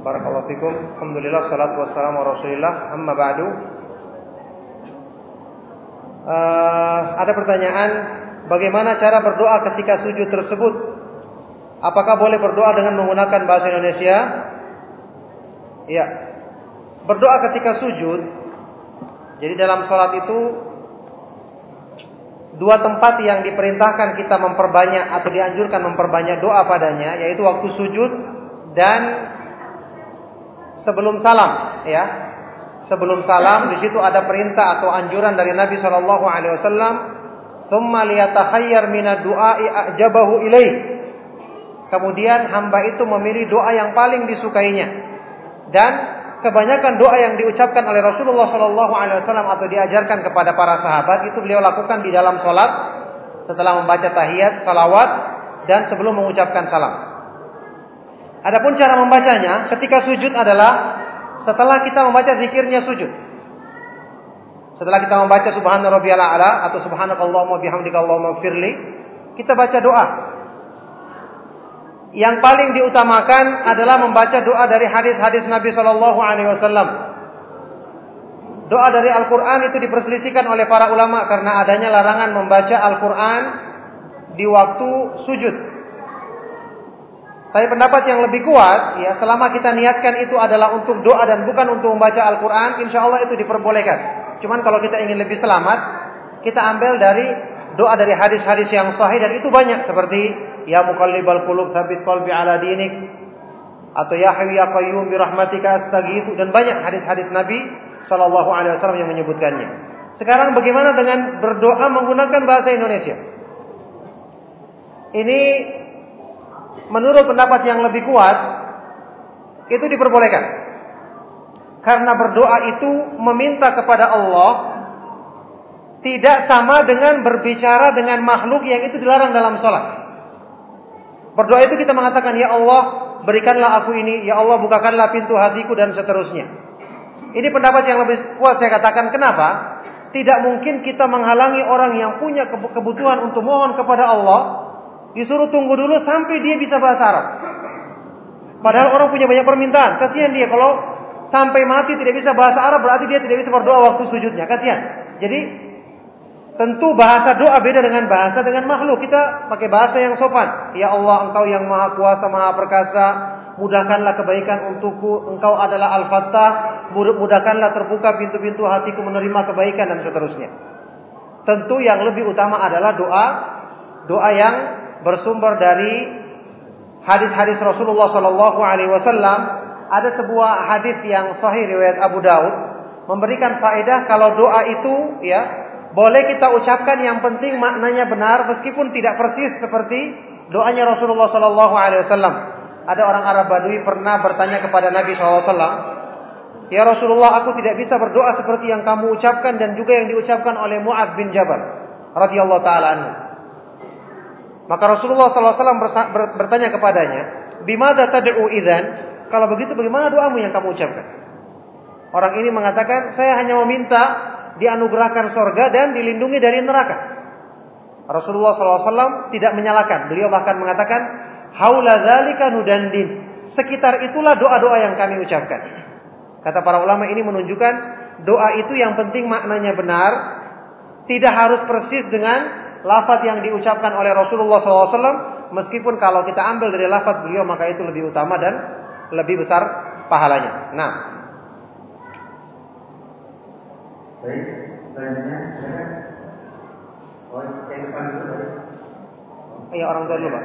Barakallahu fikum. Alhamdulillah salatu wassalamu ala Rasulillah. Amma ba'du. Uh, ada pertanyaan, bagaimana cara berdoa ketika sujud tersebut? Apakah boleh berdoa dengan menggunakan bahasa Indonesia? Iya. Berdoa ketika sujud. Jadi dalam sholat itu dua tempat yang diperintahkan kita memperbanyak atau dianjurkan memperbanyak doa padanya, yaitu waktu sujud dan sebelum salam ya. Sebelum salam di situ ada perintah atau anjuran dari Nabi Shallallahu alaihi wasallam, "Tsumma minad du'a'i ajabahu ilaih." Kemudian hamba itu memilih doa yang paling disukainya. Dan kebanyakan doa yang diucapkan oleh Rasulullah Shallallahu alaihi wasallam atau diajarkan kepada para sahabat itu beliau lakukan di dalam sholat setelah membaca tahiyat, salawat dan sebelum mengucapkan salam. Adapun cara membacanya ketika sujud adalah setelah kita membaca zikirnya sujud. Setelah kita membaca subhana rabbiyal a'la atau subhanakallahumma bihamdika allahumma firli, kita baca doa. Yang paling diutamakan adalah membaca doa dari hadis-hadis Nabi Shallallahu alaihi wasallam. Doa dari Al-Qur'an itu diperselisihkan oleh para ulama karena adanya larangan membaca Al-Qur'an di waktu sujud. Tapi pendapat yang lebih kuat, ya selama kita niatkan itu adalah untuk doa dan bukan untuk membaca Al-Quran, insya Allah itu diperbolehkan. Cuman kalau kita ingin lebih selamat, kita ambil dari doa dari hadis-hadis yang sahih dan itu banyak seperti ya muqallibal qulub tsabbit qalbi ala dinik atau ya hayyu ya qayyum bi rahmatika astaghitsu dan banyak hadis-hadis Nabi sallallahu alaihi wasallam yang menyebutkannya. Sekarang bagaimana dengan berdoa menggunakan bahasa Indonesia? Ini menurut pendapat yang lebih kuat itu diperbolehkan. Karena berdoa itu meminta kepada Allah tidak sama dengan berbicara dengan makhluk yang itu dilarang dalam sholat. Berdoa itu kita mengatakan, Ya Allah, berikanlah aku ini, Ya Allah, bukakanlah pintu hatiku, dan seterusnya. Ini pendapat yang lebih kuat saya katakan. Kenapa? Tidak mungkin kita menghalangi orang yang punya kebutuhan untuk mohon kepada Allah Disuruh tunggu dulu sampai dia bisa bahasa Arab. Padahal orang punya banyak permintaan. Kasihan dia kalau sampai mati tidak bisa bahasa Arab berarti dia tidak bisa berdoa waktu sujudnya. Kasihan. Jadi tentu bahasa doa beda dengan bahasa dengan makhluk. Kita pakai bahasa yang sopan. Ya Allah, Engkau yang Maha Kuasa, Maha Perkasa, mudahkanlah kebaikan untukku. Engkau adalah Al-Fattah, mudahkanlah terbuka pintu-pintu hatiku menerima kebaikan dan seterusnya. Tentu yang lebih utama adalah doa doa yang bersumber dari hadis-hadis Rasulullah Sallallahu Alaihi Wasallam. Ada sebuah hadis yang sahih riwayat Abu Daud memberikan faedah kalau doa itu ya boleh kita ucapkan yang penting maknanya benar meskipun tidak persis seperti doanya Rasulullah Sallallahu Alaihi Wasallam. Ada orang Arab Badui pernah bertanya kepada Nabi SAW, Ya Rasulullah, aku tidak bisa berdoa seperti yang kamu ucapkan dan juga yang diucapkan oleh Mu'ad bin Jabal radhiyallahu taala. Maka Rasulullah SAW bertanya kepadanya, Bimada tad'u idan? Kalau begitu bagaimana doamu yang kamu ucapkan? Orang ini mengatakan, saya hanya meminta dianugerahkan sorga dan dilindungi dari neraka. Rasulullah SAW tidak menyalakan. Beliau bahkan mengatakan, Haula dzalika nudandin. Sekitar itulah doa-doa yang kami ucapkan. Kata para ulama ini menunjukkan doa itu yang penting maknanya benar, tidak harus persis dengan lafaz yang diucapkan oleh Rasulullah SAW, meskipun kalau kita ambil dari lafaz beliau maka itu lebih utama dan lebih besar pahalanya. Nah. Baik, selanjutnya Oh, yang depan dulu. Iya orang tua dulu pak.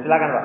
Silakan pak.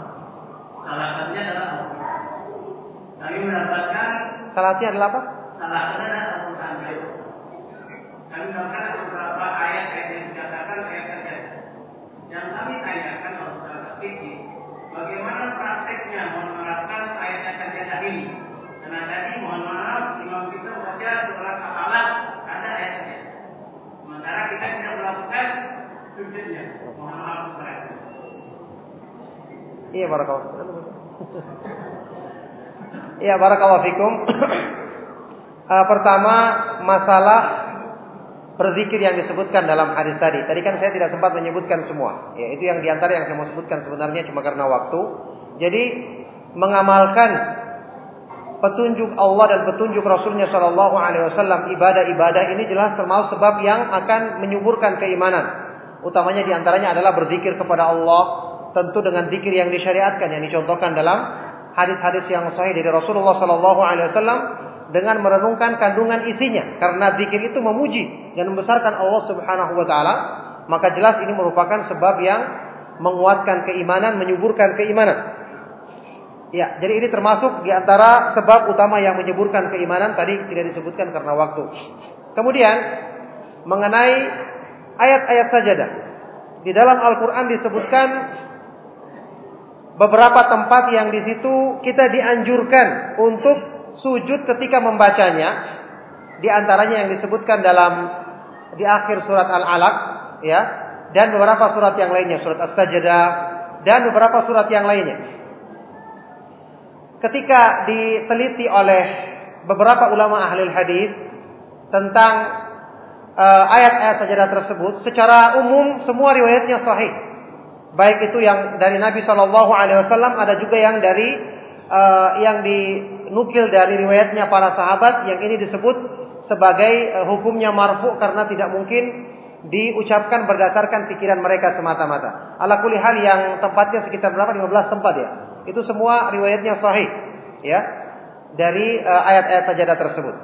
salah satunya adalah Al-Quran. Kami mendapatkan Salah satunya adalah apa? salah satunya adalah Al-Quran. Kami mendapatkan beberapa ayat-ayat yang dikatakan ayat saja. Yang kami tanyakan oleh saudara fikih, bagaimana prakteknya menerapkan ayat-ayat saja ini? Karena tadi mohon maaf, imam kita baca surat al ada ayat saja. Sementara kita tidak melakukan sujudnya. Mohon maaf kepada Iya barakallahu. Iya barakallahu fikum. Uh, pertama masalah berzikir yang disebutkan dalam hadis tadi. Tadi kan saya tidak sempat menyebutkan semua. Ya, itu yang di antara yang saya mau sebutkan sebenarnya cuma karena waktu. Jadi mengamalkan petunjuk Allah dan petunjuk Rasulnya Shallallahu Alaihi Wasallam ibadah-ibadah ini jelas termasuk sebab yang akan menyuburkan keimanan. Utamanya di antaranya adalah berzikir kepada Allah tentu dengan zikir yang disyariatkan yang dicontohkan dalam hadis-hadis yang sahih dari Rasulullah Shallallahu Alaihi Wasallam dengan merenungkan kandungan isinya. Karena zikir itu memuji dan membesarkan Allah Subhanahu wa taala maka jelas ini merupakan sebab yang menguatkan keimanan menyuburkan keimanan. Ya jadi ini termasuk di antara sebab utama yang menyuburkan keimanan tadi tidak disebutkan karena waktu. Kemudian mengenai ayat-ayat sajadah. Di dalam Al-Qur'an disebutkan beberapa tempat yang di situ kita dianjurkan untuk sujud ketika membacanya di antaranya yang disebutkan dalam di akhir surat Al-Alaq ya dan beberapa surat yang lainnya surat As-Sajdah dan beberapa surat yang lainnya. Ketika diteliti oleh beberapa ulama ahli hadis tentang uh, ayat-ayat sajadah tersebut, secara umum semua riwayatnya sahih. Baik itu yang dari Nabi Shallallahu Alaihi Wasallam, ada juga yang dari uh, yang dinukil dari riwayatnya para sahabat yang ini disebut sebagai uh, hukumnya marfu karena tidak mungkin diucapkan berdasarkan pikiran mereka semata-mata. Ala kulli hal yang tempatnya sekitar berapa? 15 tempat ya. Itu semua riwayatnya sahih ya dari uh, ayat-ayat sajadah tersebut.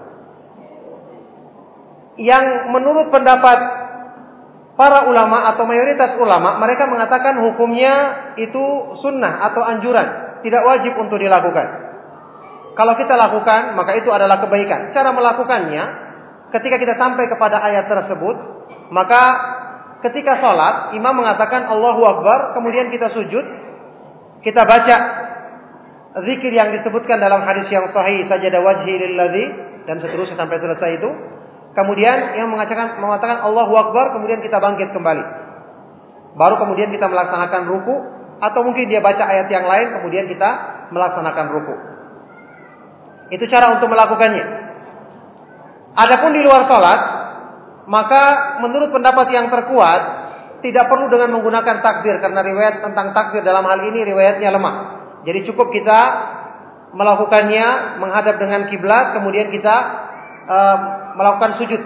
Yang menurut pendapat para ulama atau mayoritas ulama mereka mengatakan hukumnya itu sunnah atau anjuran tidak wajib untuk dilakukan. Kalau kita lakukan, maka itu adalah kebaikan. Cara melakukannya, ketika kita sampai kepada ayat tersebut, maka ketika sholat, imam mengatakan Allahu Akbar, kemudian kita sujud, kita baca zikir yang disebutkan dalam hadis yang sahih sajadah wajhi dan seterusnya sampai selesai itu. Kemudian yang mengatakan mengatakan Allahu Akbar, kemudian kita bangkit kembali. Baru kemudian kita melaksanakan ruku, atau mungkin dia baca ayat yang lain kemudian kita melaksanakan ruku. Itu cara untuk melakukannya. Adapun di luar sholat, maka menurut pendapat yang terkuat tidak perlu dengan menggunakan takbir karena riwayat tentang takbir dalam hal ini riwayatnya lemah. Jadi cukup kita melakukannya menghadap dengan kiblat kemudian kita uh, melakukan sujud.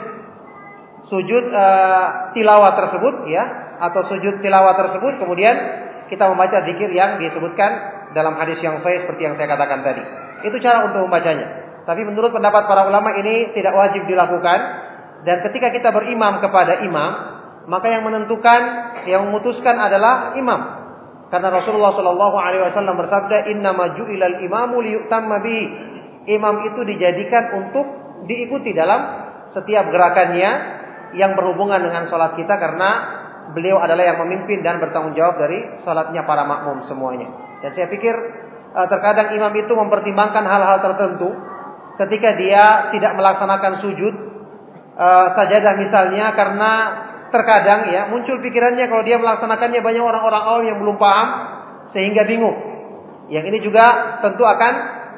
Sujud uh, tilawah tersebut ya atau sujud tilawah tersebut kemudian kita membaca zikir yang disebutkan dalam hadis yang sahih seperti yang saya katakan tadi. Itu cara untuk membacanya. Tapi menurut pendapat para ulama ini tidak wajib dilakukan dan ketika kita berimam kepada imam, maka yang menentukan, yang memutuskan adalah imam. Karena Rasulullah Shallallahu Alaihi Wasallam bersabda, Inna maju ilal imamu liyutamma bihi. Imam itu dijadikan untuk diikuti dalam setiap gerakannya yang berhubungan dengan sholat kita karena beliau adalah yang memimpin dan bertanggung jawab dari salatnya para makmum semuanya. Dan saya pikir uh, terkadang imam itu mempertimbangkan hal-hal tertentu ketika dia tidak melaksanakan sujud uh, sajadah misalnya karena terkadang ya muncul pikirannya kalau dia melaksanakannya banyak orang-orang awam yang belum paham sehingga bingung. Yang ini juga tentu akan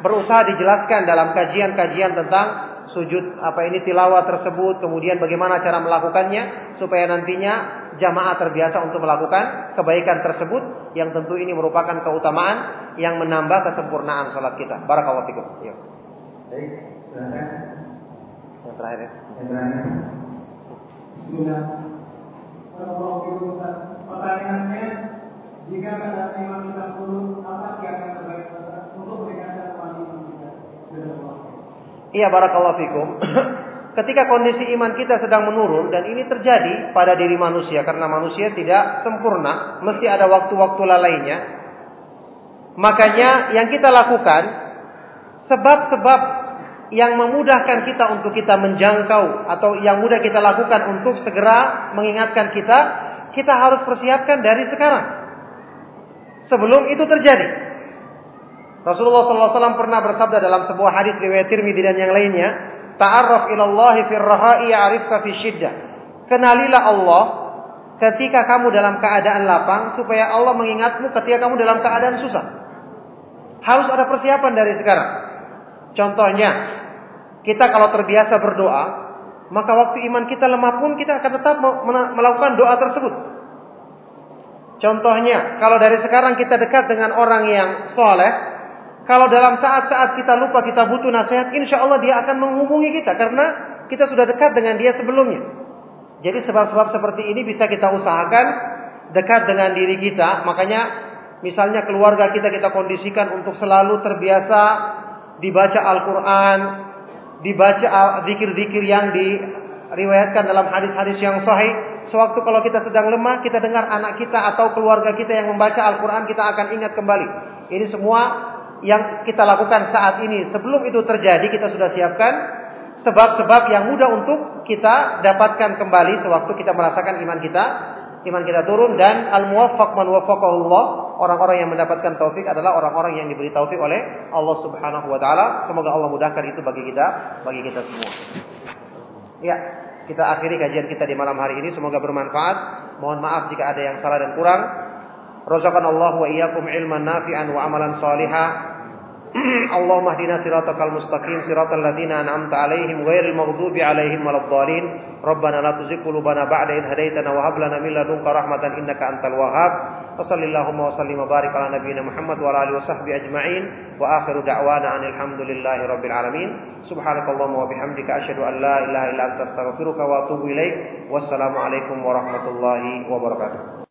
berusaha dijelaskan dalam kajian-kajian tentang sujud apa ini tilawah tersebut, kemudian bagaimana cara melakukannya supaya nantinya jamaah terbiasa untuk melakukan kebaikan tersebut yang tentu ini merupakan keutamaan yang menambah kesempurnaan sholat kita. Barakallahu fikum. Yuk. Baik, silakan. Yang terakhir ya. Yang terakhir. Bismillah. Pertanyaannya, jika pada imam kita turun, apa yang terbaik untuk? Iya, barakallahu fikum. ketika kondisi iman kita sedang menurun dan ini terjadi pada diri manusia karena manusia tidak sempurna, mesti ada waktu-waktu lalainya. Makanya yang kita lakukan sebab-sebab yang memudahkan kita untuk kita menjangkau atau yang mudah kita lakukan untuk segera mengingatkan kita, kita harus persiapkan dari sekarang. Sebelum itu terjadi. Rasulullah SAW pernah bersabda dalam sebuah hadis riwayat Tirmidzi dan yang lainnya, "Ta'arraf ila Allah fi raha'i ya'rifka fi syiddah." Kenalilah Allah ketika kamu dalam keadaan lapang supaya Allah mengingatmu ketika kamu dalam keadaan susah. Harus ada persiapan dari sekarang. Contohnya, kita kalau terbiasa berdoa, maka waktu iman kita lemah pun kita akan tetap melakukan doa tersebut. Contohnya, kalau dari sekarang kita dekat dengan orang yang soleh, kalau dalam saat-saat kita lupa kita butuh nasihat, insya Allah dia akan menghubungi kita karena kita sudah dekat dengan dia sebelumnya. Jadi sebab-sebab seperti ini bisa kita usahakan dekat dengan diri kita. Makanya misalnya keluarga kita kita kondisikan untuk selalu terbiasa dibaca Al-Quran, dibaca zikir-zikir yang diriwayatkan dalam hadis-hadis yang sahih. Sewaktu kalau kita sedang lemah, kita dengar anak kita atau keluarga kita yang membaca Al-Quran, kita akan ingat kembali. Ini semua yang kita lakukan saat ini sebelum itu terjadi kita sudah siapkan sebab-sebab yang mudah untuk kita dapatkan kembali sewaktu kita merasakan iman kita iman kita turun. Dan al muwaffaq man waffaqahullah orang-orang yang mendapatkan taufik adalah orang-orang yang diberi taufik oleh Allah Subhanahu wa taala. Semoga Allah mudahkan itu bagi kita bagi kita semua. Ya kita akhiri kajian kita di malam hari ini. Semoga bermanfaat. Mohon maaf jika ada yang salah dan kurang. Razaqanallahu wa iyyakum ilman nafi'an wa amalan salihah اللهم اهدنا صراطك المستقيم صراط الذين أنعمت عليهم غير المغضوب عليهم ولا الضالين ربنا لا تزغ قلوبنا بعد إذ هديتنا وهب لنا من لدنك رحمة إنك أنت الوهاب وصل اللهم وسلم وبارك على نبينا محمد وعلى آله وصحبه أجمعين وآخر دعوانا أن الحمد لله رب العالمين سبحانك اللهم وبحمدك أشهد أن لا إله إلا أنت أستغفرك وأتوب إليك والسلام عليكم ورحمة الله وبركاته